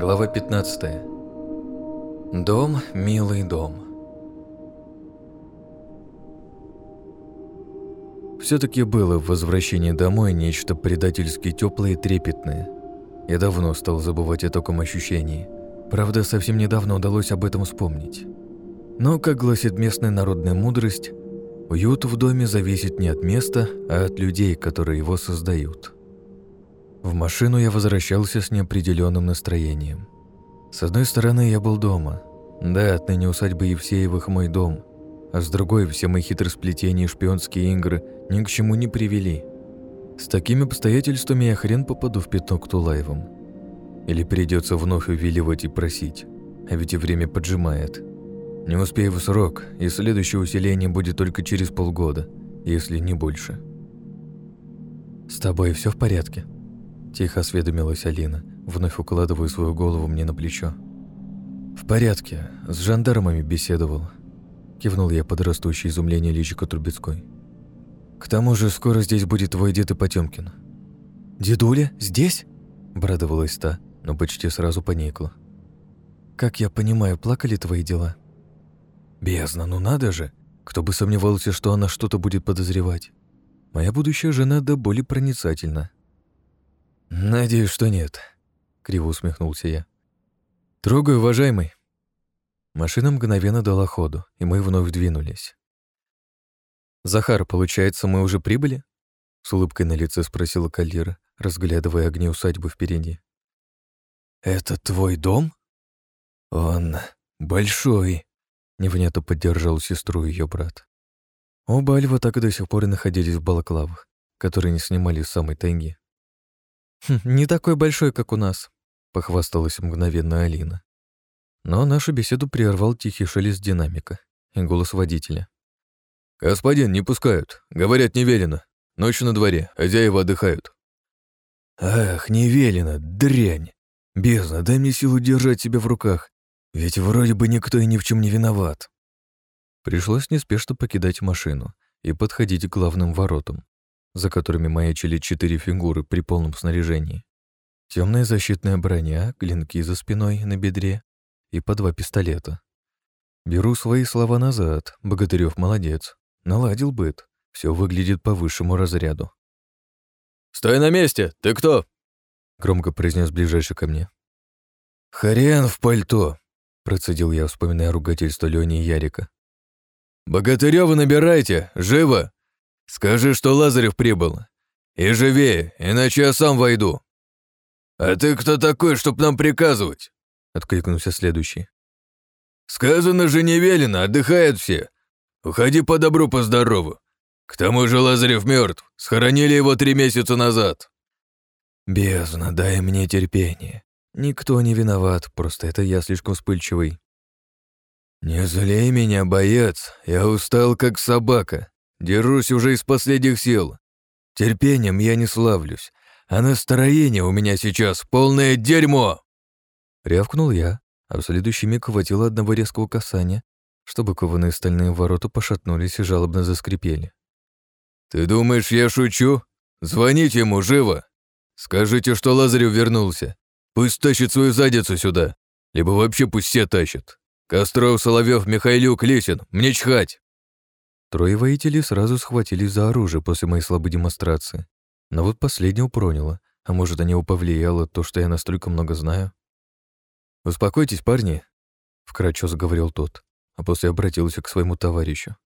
Глава 15. Дом, милый дом. Все-таки было в возвращении домой нечто предательски теплое и трепетное. Я давно стал забывать о таком ощущении. Правда, совсем недавно удалось об этом вспомнить. Но, как гласит местная народная мудрость, уют в доме зависит не от места, а от людей, которые его создают. В машину я возвращался с неопределенным настроением. С одной стороны, я был дома. Да, отныне усадьба Евсеевых мой дом. А с другой, все мои хитросплетения и шпионские игры ни к чему не привели. С такими обстоятельствами я хрен попаду в пятно к Тулаевым. Или придется вновь увиливать и просить. А ведь и время поджимает. Не успею в срок, и следующее усиление будет только через полгода, если не больше. «С тобой все в порядке?» Тихо осведомилась Алина, вновь укладывая свою голову мне на плечо. «В порядке. С жандармами беседовал». Кивнул я под растущее изумление личико Трубецкой. «К тому же скоро здесь будет твой дед и Потемкин». «Дедуля? Здесь?» Брадовалась та, но почти сразу поникла. «Как я понимаю, плакали твои дела?» «Бездна, ну надо же! Кто бы сомневался, что она что-то будет подозревать. Моя будущая жена до боли проницательна. «Надеюсь, что нет», — криво усмехнулся я. «Трогаю, уважаемый». Машина мгновенно дала ходу, и мы вновь двинулись. «Захар, получается, мы уже прибыли?» С улыбкой на лице спросила Калира, разглядывая огни усадьбы впереди. «Это твой дом?» «Он большой», — невнятно поддержал сестру ее брат. Оба Альва так и до сих пор и находились в балаклавах, которые не снимали с самой тайги. Хм, «Не такой большой, как у нас», — похвасталась мгновенно Алина. Но нашу беседу прервал тихий шелест динамика и голос водителя. «Господин, не пускают. Говорят, не велено. Ночь на дворе, хозяева отдыхают». «Ах, не велено, дрянь! Бездна, дай мне силу держать себя в руках, ведь вроде бы никто и ни в чем не виноват». Пришлось неспешно покидать машину и подходить к главным воротам, за которыми маячили четыре фигуры при полном снаряжении. Темная защитная броня, клинки за спиной на бедре и по два пистолета. Беру свои слова назад, Богатырев молодец. Наладил быт, все выглядит по высшему разряду. «Стой на месте! Ты кто?» Громко произнес ближайший ко мне. «Хрен в пальто!» Процедил я, вспоминая ругательство Лёни и Ярика. «Богатырёва набирайте! Живо! Скажи, что Лазарев прибыл. И живее, иначе я сам войду. А ты кто такой, чтоб нам приказывать? Откликнулся следующий. Сказано же не велено, отдыхают все. Уходи по добру, по здорову. К тому же Лазарев мертв, схоронили его три месяца назад. Бездна, дай мне терпение. Никто не виноват, просто это я слишком вспыльчивый. Не злей меня, боец, я устал как собака. Держусь уже из последних сил. Терпением я не славлюсь, а настроение у меня сейчас полное дерьмо!» Рявкнул я, а в следующий миг хватило одного резкого касания, чтобы кованые стальные ворота пошатнулись и жалобно заскрипели. «Ты думаешь, я шучу? Звоните ему, живо! Скажите, что Лазарев вернулся. Пусть тащит свою задницу сюда, либо вообще пусть все тащат. Костров, Соловьев, Михайлюк, Лисин, мне чхать!» Трое воителей сразу схватились за оружие после моей слабой демонстрации. Но вот последнего проняло, а может, на него повлияло то, что я настолько много знаю. «Успокойтесь, парни», — вкратчо заговорил тот, а после обратился к своему товарищу.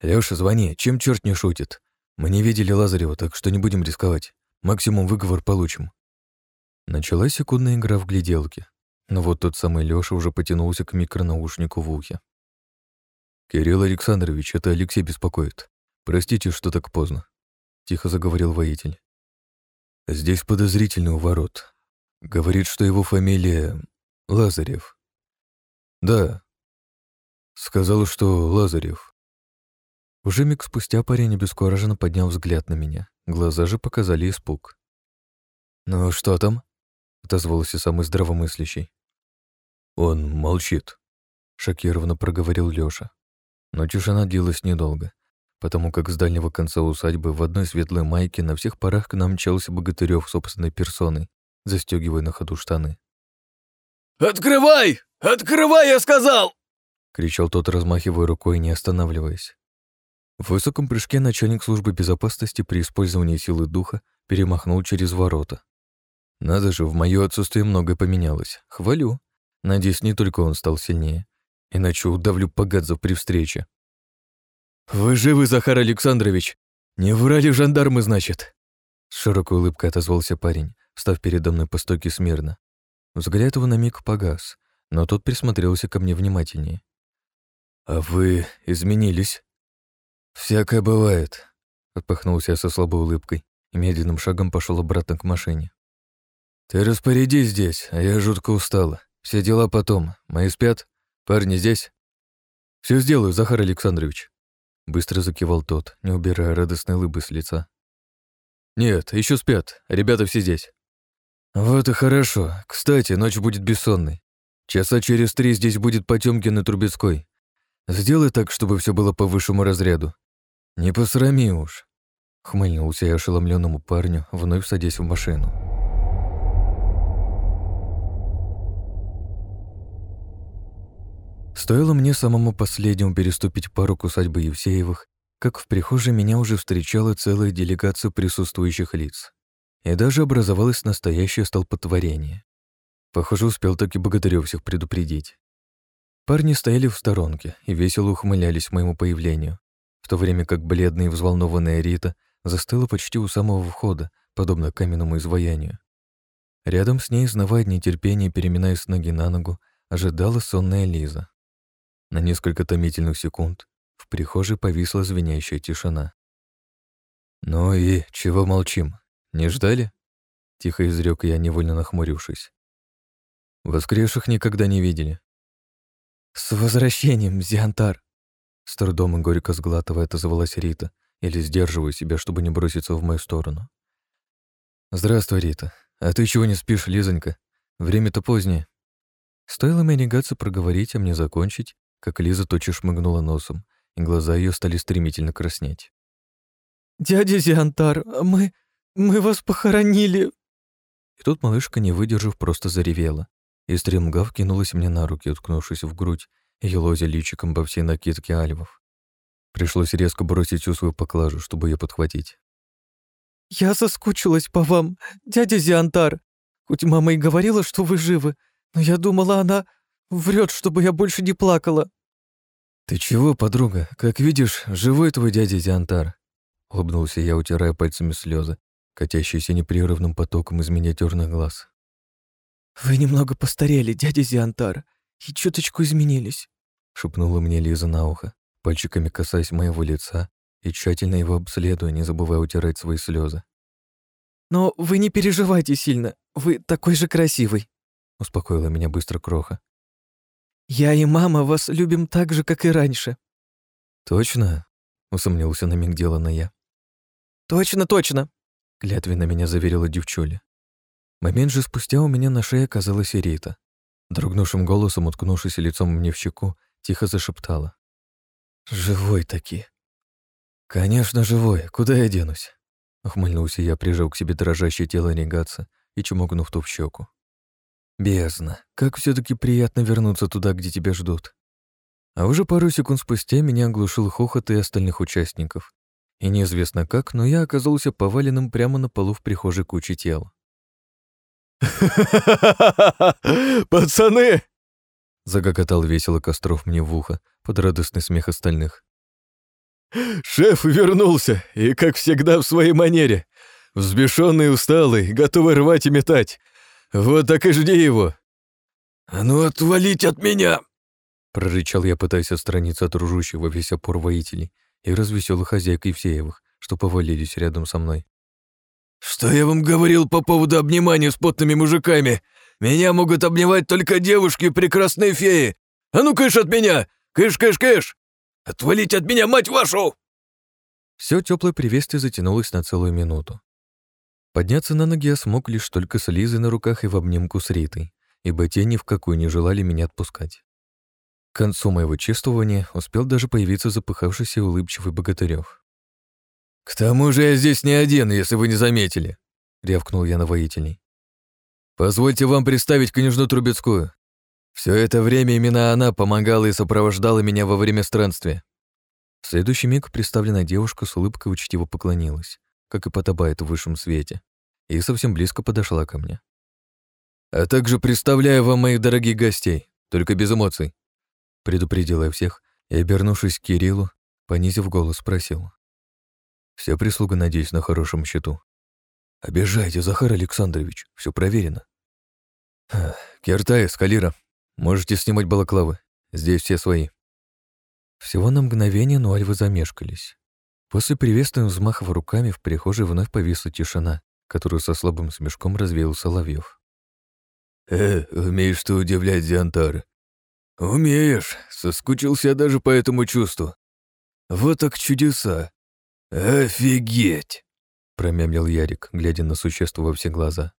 «Лёша, звони, чем черт не шутит? Мы не видели Лазарева, так что не будем рисковать. Максимум выговор получим». Началась секундная игра в гляделки, но вот тот самый Лёша уже потянулся к микронаушнику в ухе. «Кирилл Александрович, это Алексей беспокоит. Простите, что так поздно», — тихо заговорил воитель. «Здесь подозрительный у ворот. Говорит, что его фамилия Лазарев». «Да». Сказал, что Лазарев. Уже миг спустя парень обескураженно поднял взгляд на меня. Глаза же показали испуг. «Ну что там?» — отозвался самый здравомыслящий. «Он молчит», — шокированно проговорил Лёша. Но тишина длилась недолго, потому как с дальнего конца усадьбы в одной светлой майке на всех парах к нам мчался Богатырёв собственной персоной, застегивая на ходу штаны. «Открывай! Открывай, я сказал!» — кричал тот, размахивая рукой, не останавливаясь. В высоком прыжке начальник службы безопасности при использовании силы духа перемахнул через ворота. Надо же, в моё отсутствие многое поменялось. Хвалю. Надеюсь, не только он стал сильнее. Иначе удавлю погадзов при встрече. «Вы живы, Захар Александрович? Не врали жандармы, значит?» С широкой улыбкой отозвался парень, став передо мной по стойке смирно. Взгляд его на миг погас, но тот присмотрелся ко мне внимательнее. «А вы изменились?» «Всякое бывает», — отпахнулся я со слабой улыбкой и медленным шагом пошел обратно к машине. «Ты распорядись здесь, а я жутко устала. Все дела потом. Мои спят? Парни здесь?» Все сделаю, Захар Александрович», — быстро закивал тот, не убирая радостной улыбы с лица. «Нет, еще спят, ребята все здесь». «Вот и хорошо. Кстати, ночь будет бессонной. Часа через три здесь будет Потёмкин и Трубецкой. Сделай так, чтобы все было по высшему разряду. Не посрами уж», — хмыльнулся я ошеломленному парню, вновь садясь в машину. Стоило мне самому последнему переступить порог усадьбы Евсеевых, как в прихожей меня уже встречала целая делегация присутствующих лиц. И даже образовалось настоящее столпотворение. Похоже, успел таки Богатырёв всех предупредить. Парни стояли в сторонке и весело ухмылялись моему появлению, в то время как бледная и взволнованная Рита застыла почти у самого входа, подобно каменному изваянию. Рядом с ней, изнывая нетерпение, переминаясь с ноги на ногу, ожидала сонная Лиза. На несколько томительных секунд в прихожей повисла звенящая тишина. «Ну и чего молчим? Не ждали?» — тихо изрек я, невольно нахмурившись. «Воскресших никогда не видели». «С возвращением, Зиантар!» С трудом и горько сглатывая отозвалась Рита, или сдерживая себя, чтобы не броситься в мою сторону. «Здравствуй, Рита. А ты чего не спишь, Лизонька? Время-то позднее». Стоило мне негаться проговорить, а мне закончить, как Лиза тотчас шмыгнула носом, и глаза ее стали стремительно краснеть. «Дядя Зиантар, мы... мы вас похоронили!» И тут малышка, не выдержав, просто заревела, и стремгав кинулась мне на руки, уткнувшись в грудь и елозя личиком во всей накидке альвов. Пришлось резко бросить всю свою поклажу, чтобы ее подхватить. «Я соскучилась по вам, дядя Зиантар. Хоть мама и говорила, что вы живы, но я думала, она врет, чтобы я больше не плакала». «Ты чего, подруга? Как видишь, живой твой дядя Зиантар!» Улыбнулся я, утирая пальцами слезы, катящиеся непрерывным потоком из миниатюрных глаз. «Вы немного постарели, дядя Зиантар, и чуточку изменились», шепнула мне Лиза на ухо, пальчиками касаясь моего лица и тщательно его обследуя, не забывая утирать свои слезы. «Но вы не переживайте сильно, вы такой же красивый», успокоила меня быстро Кроха. «Я и мама вас любим так же, как и раньше». «Точно?» — усомнился на миг делано я. «Точно, точно!» — клятвенно меня заверила девчуля. Момент же спустя у меня на шее оказалась Ирита. Дрогнувшим голосом, уткнувшись лицом мне в щеку, тихо зашептала. «Живой таки!» «Конечно, живой. Куда я денусь?» Ухмыльнулся я, прижал к себе дрожащее тело регаться и чмокнув ту в щеку. Бездна. Как все таки приятно вернуться туда, где тебя ждут. А уже пару секунд спустя меня оглушил хохот и остальных участников. И неизвестно как, но я оказался поваленным прямо на полу в прихожей кучи тел. «Пацаны!» Загокотал весело Костров мне в ухо под радостный смех остальных. «Шеф вернулся, и, как всегда, в своей манере. Взбешенный усталый, готовый рвать и метать. Вот так и жди его!» «А ну отвалить от меня!» Прорычал я, пытаясь отстраниться от ружущих во весь опор воителей и развеселых хозяйк Евсеевых, что повалились рядом со мной. «Что я вам говорил по поводу обнимания с потными мужиками? Меня могут обнимать только девушки и прекрасные феи! А ну кыш от меня! Кыш-кыш-кыш! Отвалить от меня, мать вашу!» Все теплое приветствие затянулось на целую минуту. Подняться на ноги я смог лишь только с Лизой на руках и в обнимку с Ритой, ибо те ни в какую не желали меня отпускать. К концу моего чествования успел даже появиться запыхавшийся улыбчивый Богатырев. «К тому же я здесь не один, если вы не заметили», — рявкнул я на воителей. «Позвольте вам представить княжну Трубецкую, Все это время именно она помогала и сопровождала меня во время странствия. В следующий миг представленная девушка с улыбкой учтиво поклонилась, как и подобает в высшем свете, и совсем близко подошла ко мне. «А также представляю вам моих дорогих гостей, только без эмоций», предупредила я всех и, обернувшись к Кириллу, понизив голос, спросил. «Вся прислуга, надеюсь, на хорошем счету». «Обижайте, Захар Александрович, все проверено». «Кертай, Скалира, можете снимать балаклавы, здесь все свои». Всего на мгновение Нуальвы замешкались. После приветственных взмахов руками в прихожей вновь повисла тишина, которую со слабым смешком развеял Соловьев. «Э, умеешь ты удивлять, Диантар. Умеешь, соскучился даже по этому чувству. Вот так чудеса. Офигеть!» промямлил Ярик, глядя на существо во все глаза.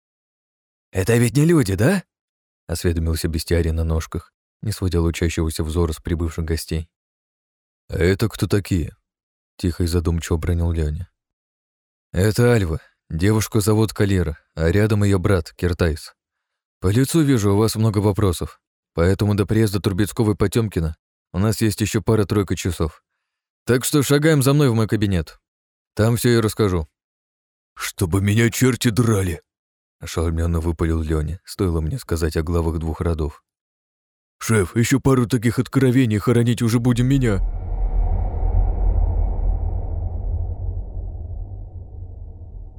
«Это ведь не люди, да?» — осведомился бестиарий на ножках, не сводя лучащегося взора с прибывших гостей. «А это кто такие?» — тихо и задумчиво бронил Леня. «Это Альва. Девушку зовут Калира, а рядом ее брат, Киртайс. По лицу вижу, у вас много вопросов, поэтому до приезда Трубецкого и Потёмкина у нас есть еще пара-тройка часов. Так что шагаем за мной в мой кабинет. Там все и расскажу». «Чтобы меня черти драли!» Ошеломленно выпалил Леня, стоило мне сказать о главах двух родов. «Шеф, еще пару таких откровений хоронить уже будем меня!»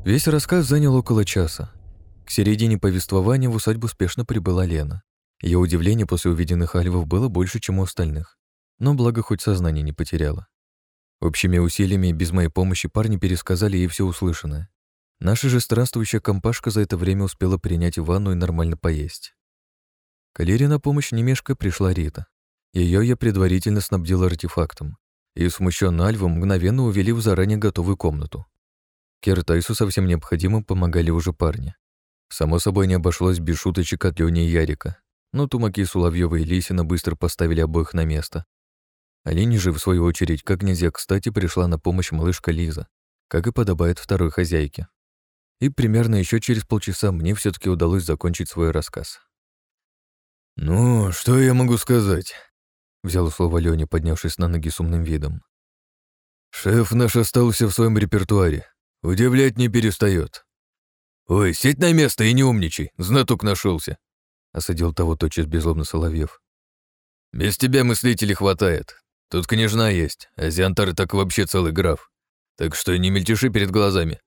Весь рассказ занял около часа. К середине повествования в усадьбу спешно прибыла Лена. Ее удивление после увиденных альвов было больше, чем у остальных. Но благо хоть сознание не потеряла. Общими усилиями без моей помощи парни пересказали ей все услышанное. Наша же странствующая компашка за это время успела принять ванну и нормально поесть. Калере на помощь немешко пришла Рита. Ее я предварительно снабдил артефактом, и смущенно Альву мгновенно увели в заранее готовую комнату. Киртайсу совсем необходимо помогали уже парни. Само собой, не обошлось без шуточек от Лёни и Ярика, но Тумаки, Суловьёва и Лисина быстро поставили обоих на место. Олене же, в свою очередь, как нельзя кстати, пришла на помощь малышка Лиза, как и подобает второй хозяйке. И примерно еще через полчаса мне все таки удалось закончить свой рассказ. «Ну, что я могу сказать?» — взял слово Лёня, поднявшись на ноги с умным видом. «Шеф наш остался в своем репертуаре. Удивлять не перестает. «Ой, сядь на место и не умничай, знаток нашелся, осадил того тотчас безлобно Соловьев. «Без тебя мыслителей хватает. Тут княжна есть, а Зиантар так вообще целый граф. Так что не мельтеши перед глазами.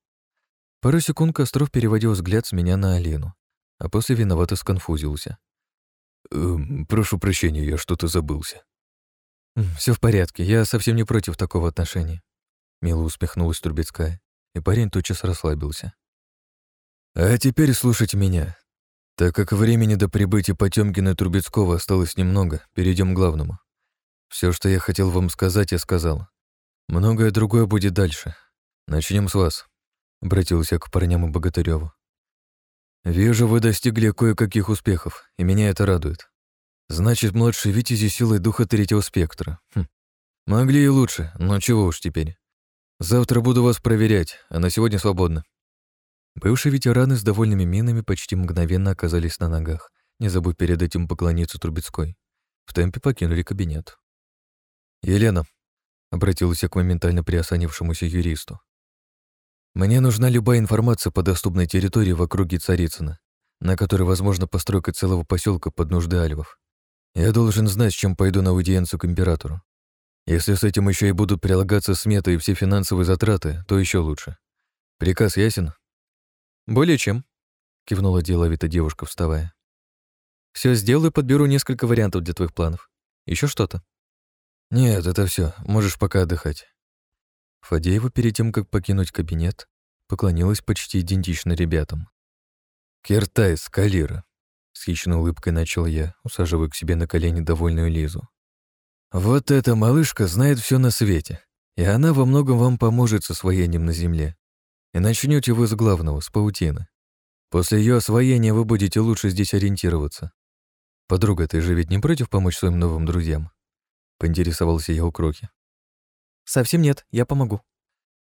Пару секунд Костров переводил взгляд с меня на Алину, а после виновато сконфузился. «Эм, «Прошу прощения, я что-то забылся». Все в порядке, я совсем не против такого отношения», — мило усмехнулась Трубецкая, и парень тотчас расслабился. «А теперь слушайте меня. Так как времени до прибытия Потёмкина и Трубецкого осталось немного, перейдем к главному. Все, что я хотел вам сказать, я сказал. Многое другое будет дальше. Начнем с вас. Обратился к парням и Богатыреву. «Вижу, вы достигли кое-каких успехов, и меня это радует. Значит, младший Витязи силой духа третьего спектра. Хм. Могли и лучше, но чего уж теперь. Завтра буду вас проверять, а на сегодня свободно». Бывшие ветераны с довольными минами почти мгновенно оказались на ногах, не забыв перед этим поклониться Трубецкой. В темпе покинули кабинет. «Елена», — обратился к моментально приосанившемуся юристу, мне нужна любая информация по доступной территории в округе Царицына, на которой возможно постройка целого поселка под нужды альвов. Я должен знать, с чем пойду на аудиенцию к императору. Если с этим еще и будут прилагаться сметы и все финансовые затраты, то еще лучше. Приказ ясен? Более чем, кивнула деловито девушка, вставая. Все сделаю, подберу несколько вариантов для твоих планов. Еще что-то? Нет, это все. Можешь пока отдыхать. Фадеева перед тем, как покинуть кабинет, поклонилась почти идентично ребятам. «Киртайс, Калира», — с хищной улыбкой начал я, усаживая к себе на колени довольную Лизу. «Вот эта малышка знает все на свете, и она во многом вам поможет с освоением на Земле. И начнете вы с главного, с паутины. После ее освоения вы будете лучше здесь ориентироваться. Подруга, ты же ведь не против помочь своим новым друзьям?» — поинтересовался я у Кроки. «Совсем нет, я помогу».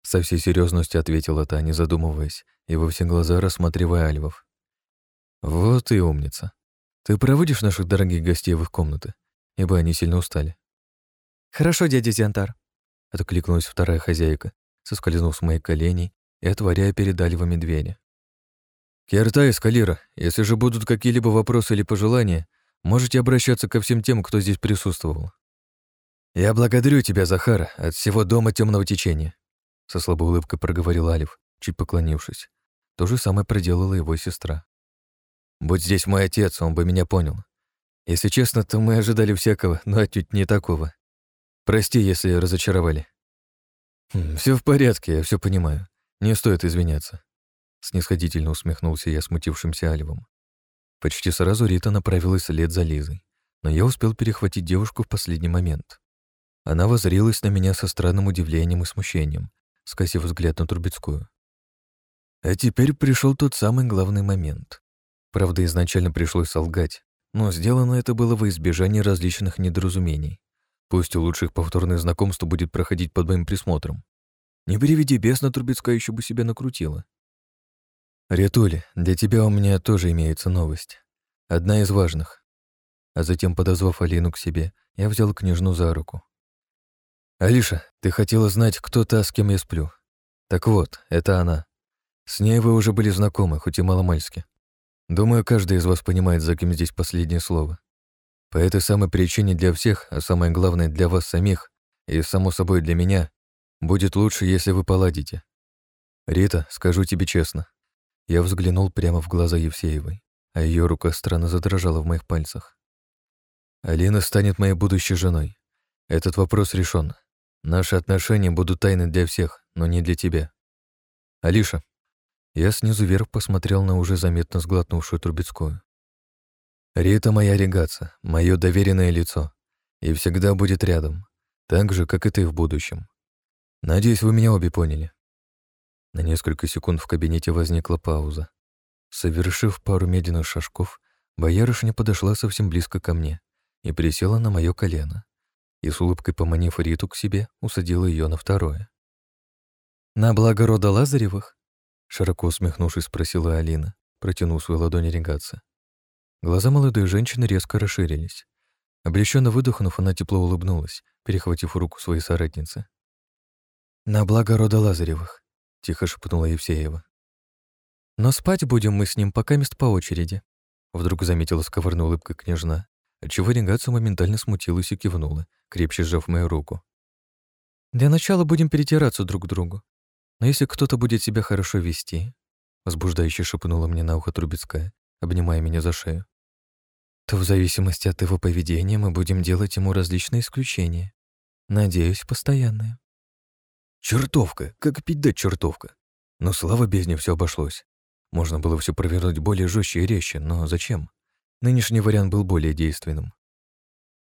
Со всей серьезностью ответила та, не задумываясь, и во все глаза рассматривая Альвов. «Вот и умница. Ты проводишь наших дорогих гостей в их комнаты, ибо они сильно устали?» «Хорошо, дядя Зиантар», — откликнулась вторая хозяйка, соскользнув с моих коленей и отворяя перед Альвами двери. «Кирта и Скалира, если же будут какие-либо вопросы или пожелания, можете обращаться ко всем тем, кто здесь присутствовал. Я благодарю тебя, Захара, от всего дома темного течения», со слабой улыбкой проговорил Алиф, чуть поклонившись. То же самое проделала его сестра. «Будь здесь мой отец, он бы меня понял. Если честно, то мы ожидали всякого, но отнюдь не такого. Прости, если разочаровали». «Хм, «Все в порядке, я все понимаю. Не стоит извиняться». Снисходительно усмехнулся я смутившимся Аливом. Почти сразу Рита направилась вслед за Лизой, но я успел перехватить девушку в последний момент. Она возрилась на меня со странным удивлением и смущением, скосив взгляд на Трубецкую. А теперь пришел тот самый главный момент. Правда, изначально пришлось солгать, но сделано это было во избежание различных недоразумений. Пусть у лучших повторных знакомств будет проходить под моим присмотром. Не переведи бесно, Трубецкая еще бы себя накрутила. «Ретули, для тебя у меня тоже имеется новость. Одна из важных». А затем, подозвав Алину к себе, я взял княжну за руку. «Алиша, ты хотела знать, кто та, с кем я сплю. Так вот, это она. С ней вы уже были знакомы, хоть и маломальски. Думаю, каждый из вас понимает, за кем здесь последнее слово. По этой самой причине для всех, а самое главное для вас самих, и, само собой, для меня, будет лучше, если вы поладите. Рита, скажу тебе честно, я взглянул прямо в глаза Евсеевой, а ее рука странно задрожала в моих пальцах. Алина станет моей будущей женой. Этот вопрос решен. Наши отношения будут тайны для всех, но не для тебя. Алиша. Я снизу вверх посмотрел на уже заметно сглотнувшую Трубецкую. Рита моя регаца, мое доверенное лицо, и всегда будет рядом, так же, как и ты в будущем. Надеюсь, вы меня обе поняли. На несколько секунд в кабинете возникла пауза. Совершив пару медленных шажков, боярышня подошла совсем близко ко мне и присела на мое колено. И с улыбкой поманив Риту к себе, усадила ее на второе. «На благо рода Лазаревых?» Широко усмехнувшись, спросила Алина, протянув свою ладонь регаться. Глаза молодой женщины резко расширились. Облегченно выдохнув, она тепло улыбнулась, перехватив руку своей соратницы. «На благо рода Лазаревых», — тихо шепнула Евсеева. «Но спать будем мы с ним пока мест по очереди», — вдруг заметила с коварной улыбкой княжна, отчего регация моментально смутилась и кивнула, крепче сжав мою руку. «Для начала будем перетираться друг к другу. Но если кто-то будет себя хорошо вести», — возбуждающе шепнула мне на ухо Трубецкая, обнимая меня за шею, то в зависимости от его поведения мы будем делать ему различные исключения. Надеюсь, постоянные. Чертовка, как пить дать чертовка. Но слава бездне все обошлось. Можно было все провернуть более жестче и резче, но зачем? Нынешний вариант был более действенным.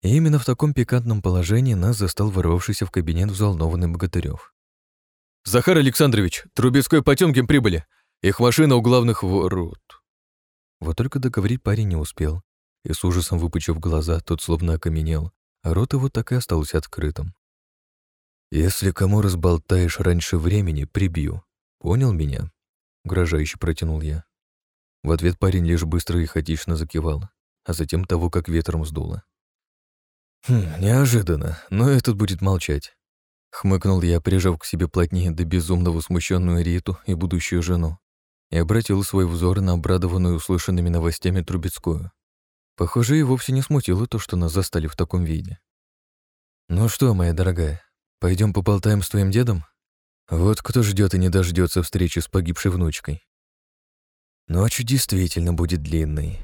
И именно в таком пикантном положении нас застал ворвавшийся в кабинет взволнованный Богатырев. «Захар Александрович, Трубецкой Потёмкин прибыли. Их машина у главных ворот». Вот только договорить парень не успел, и с ужасом выпучив глаза, тот словно окаменел, а рот его так и остался открытым. «Если кому разболтаешь раньше времени, прибью. Понял меня?» — угрожающе протянул я. В ответ парень лишь быстро и хаотично закивал, а затем того, как ветром сдуло. «Хм, неожиданно, но этот будет молчать», — хмыкнул я, прижав к себе плотнее до безумного смущенную Риту и будущую жену, и обратил свой взор на обрадованную услышанными новостями Трубецкую. Похоже, и вовсе не смутило то, что нас застали в таком виде. «Ну что, моя дорогая, Пойдем поболтаем с твоим дедом? Вот кто ждет и не дождется встречи с погибшей внучкой. Ночь действительно будет длинной.